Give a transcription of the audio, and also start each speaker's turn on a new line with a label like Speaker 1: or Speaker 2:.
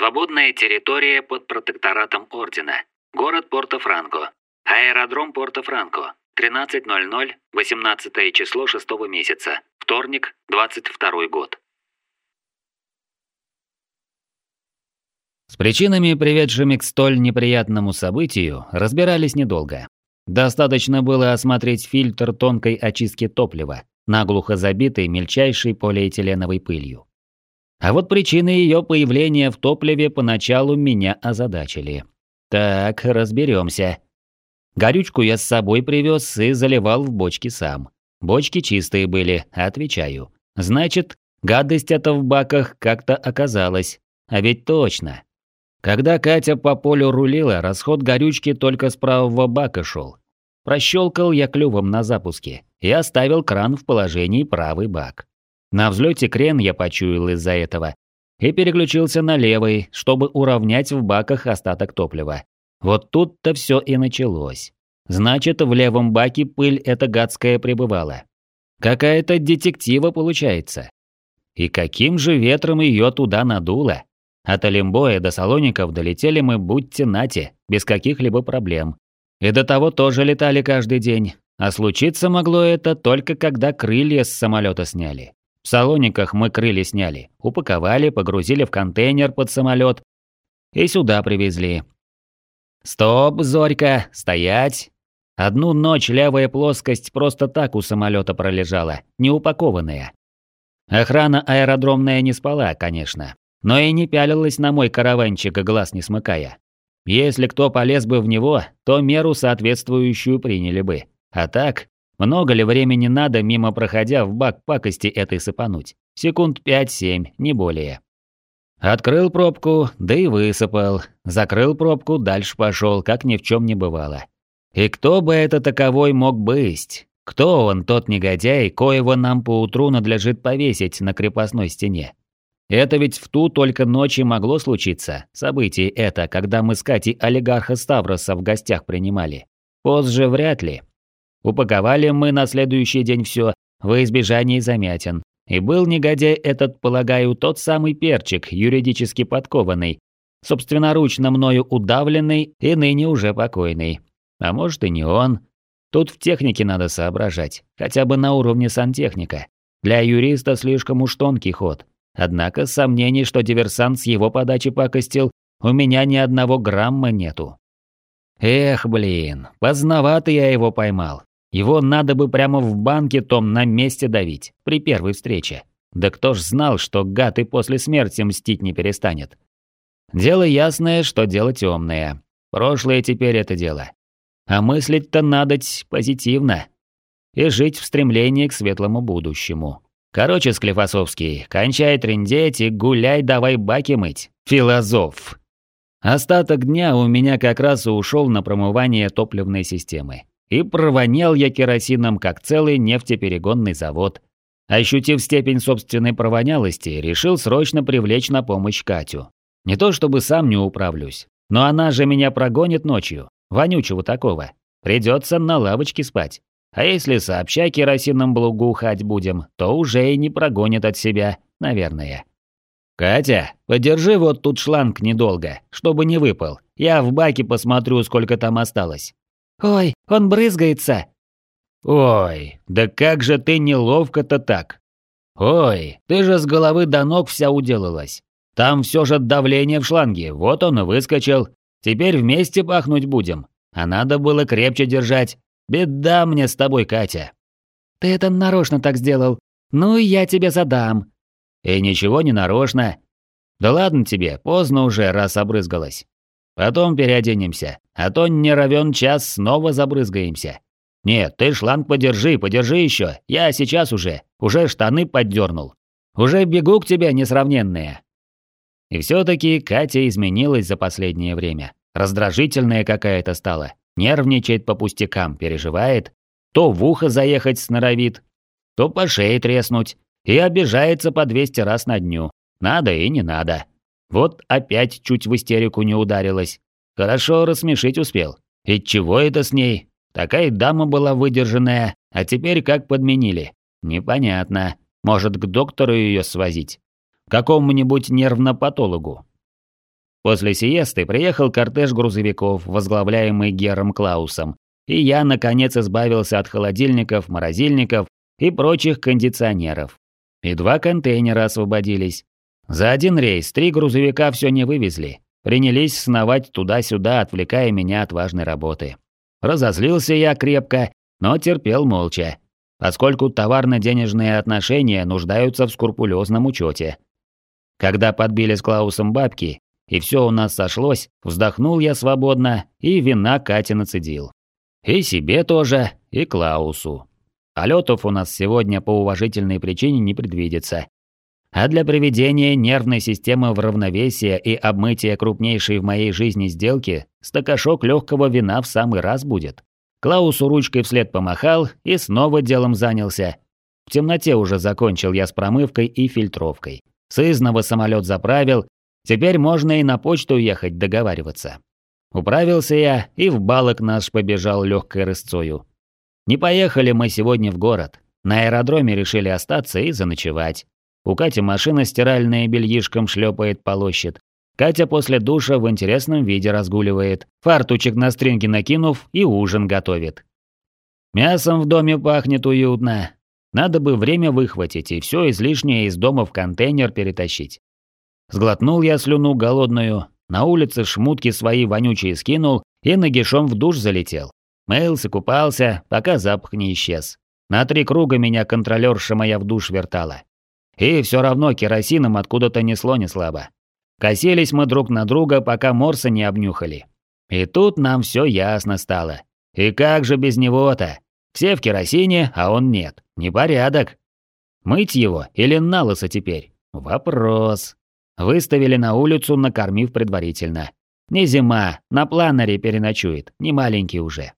Speaker 1: Свободная территория под протекторатом Ордена. Город Порто-Франко. Аэродром Порто-Франко. 13.00, 18 число 6 месяца. Вторник, 22 год.
Speaker 2: С причинами, приведшими к столь неприятному событию, разбирались недолго. Достаточно было осмотреть фильтр тонкой очистки топлива, наглухо забитый мельчайшей полиэтиленовой пылью. А вот причины ее появления в топливе поначалу меня озадачили. Так, разберемся. Горючку я с собой привез и заливал в бочки сам. Бочки чистые были, отвечаю. Значит, гадость эта в баках как-то оказалась. А ведь точно. Когда Катя по полю рулила, расход горючки только с правого бака шел. Прощелкал я клювом на запуске и оставил кран в положении правый бак. На взлете крен я почуял из-за этого и переключился на левый, чтобы уравнять в баках остаток топлива. Вот тут-то все и началось. Значит, в левом баке пыль эта гадская пребывала. Какая-то детектива получается. И каким же ветром ее туда надуло? От Олимбоя до Салоников долетели мы будьте нате, без каких-либо проблем. И до того тоже летали каждый день. А случиться могло это только когда крылья с самолета сняли. В Салониках мы крылья сняли, упаковали, погрузили в контейнер под самолет и сюда привезли. Стоп, Зорька, стоять. Одну ночь левая плоскость просто так у самолета пролежала, неупакованная. Охрана аэродромная не спала, конечно, но и не пялилась на мой караванчик, глаз не смыкая. Если кто полез бы в него, то меру соответствующую приняли бы. А так, много ли времени надо, мимо проходя, в бак пакости этой сыпануть? Секунд пять-семь, не более. Открыл пробку, да и высыпал. Закрыл пробку, дальше пошел, как ни в чем не бывало. И кто бы это таковой мог быть? Кто он, тот негодяй, коего нам поутру надлежит повесить на крепостной стене? Это ведь в ту только ночи могло случиться, событие это, когда мы с Катей олигарха Ставроса в гостях принимали. Позже вряд ли. Упаковали мы на следующий день все во избежание замятин. И был негодяй этот, полагаю, тот самый перчик, юридически подкованный, собственноручно мною удавленный и ныне уже покойный. А может и не он. Тут в технике надо соображать, хотя бы на уровне сантехника. Для юриста слишком уж тонкий ход. Однако сомнений, что диверсант с его подачи пакостил, у меня ни одного грамма нету. Эх, блин, поздновато я его поймал. Его надо бы прямо в банке том на месте давить, при первой встрече. Да кто ж знал, что гад и после смерти мстить не перестанет. Дело ясное, что дело темное. Прошлое теперь это дело. А мыслить-то надоть позитивно. И жить в стремлении к светлому будущему. Короче, Склифосовский, кончай трындеть и гуляй давай баки мыть. Философ. Остаток дня у меня как раз и ушел на промывание топливной системы. И провонял я керосином, как целый нефтеперегонный завод. Ощутив степень собственной провонялости, решил срочно привлечь на помощь Катю. Не то чтобы сам не управлюсь, но она же меня прогонит ночью, вонючего такого. Придется на лавочке спать. А если сообща керосином блугу хать будем, то уже и не прогонит от себя, наверное. «Катя, подержи вот тут шланг недолго, чтобы не выпал. Я в баке посмотрю, сколько там осталось».
Speaker 3: «Ой, он брызгается!»
Speaker 2: «Ой, да как же ты неловко-то так!» «Ой, ты же с головы до ног вся уделалась. Там все же давление в шланге, вот он и выскочил. Теперь вместе пахнуть будем. А надо было крепче держать. Беда мне с тобой, Катя».
Speaker 3: «Ты это нарочно так сделал. Ну, я тебе задам».
Speaker 2: «И ничего не нарочно. Да ладно тебе, поздно уже, раз обрызгалась. Потом переоденемся, а то не равен час снова забрызгаемся. Нет, ты шланг подержи, подержи еще. Я сейчас уже, уже штаны поддернул. Уже бегу к тебе, несравненная. И все-таки Катя изменилась за последнее время. Раздражительная какая-то стала. Нервничает по пустякам, переживает. То в ухо заехать сноровит, то по шее треснуть. И обижается по 200 раз на дню. Надо и не надо. Вот опять чуть в истерику не ударилась. Хорошо рассмешить успел. И чего это с ней? Такая дама была выдержанная, а теперь как подменили. Непонятно. Может, к доктору ее свозить? Какому-нибудь нервнопатологу? После сиесты приехал кортеж грузовиков, возглавляемый Гером Клаусом, и я, наконец, избавился от холодильников, морозильников и прочих кондиционеров. И два контейнера освободились. За один рейс три грузовика все не вывезли. Принялись сновать туда-сюда, отвлекая меня от важной работы. Разозлился я крепко, но терпел молча, поскольку товарно-денежные отношения нуждаются в скрупулезном учете. Когда подбили с Клаусом бабки, и все у нас сошлось, вздохнул я свободно и вина Кате нацедил. И себе тоже, и Клаусу. Полетов у нас сегодня по уважительной причине не предвидится, а для приведения нервной системы в равновесие и обмытия крупнейшей в моей жизни сделки стакашок легкого вина в самый раз будет. Клаусу ручкой вслед помахал и снова делом занялся. В темноте уже закончил я с промывкой и фильтровкой. Сызново самолет заправил, теперь можно и на почту ехать договариваться. Управился я и в балок наш побежал легкой рысцою. Не поехали мы сегодня в город. На аэродроме решили остаться и заночевать. У Кати машина стиральная бельишком шлепает, полощет. Катя после душа в интересном виде разгуливает, фартучек на стринги накинув и ужин готовит. Мясом в доме пахнет уютно. Надо бы время выхватить и все излишнее из дома в контейнер перетащить. Сглотнул я слюну голодную, на улице шмутки свои вонючие скинул и нагишом в душ залетел. Мылся, купался, пока запах не исчез. На три круга меня контролерша моя в душ вертала. И все равно керосином откуда-то несло не слабо. Косились мы друг на друга, пока морса не обнюхали. И тут нам все ясно стало. И как же без него-то? Все в керосине, а он нет. Непорядок. Мыть его или на теперь? Вопрос. Выставили на улицу, накормив предварительно. Не зима, на планере переночует, не маленький уже.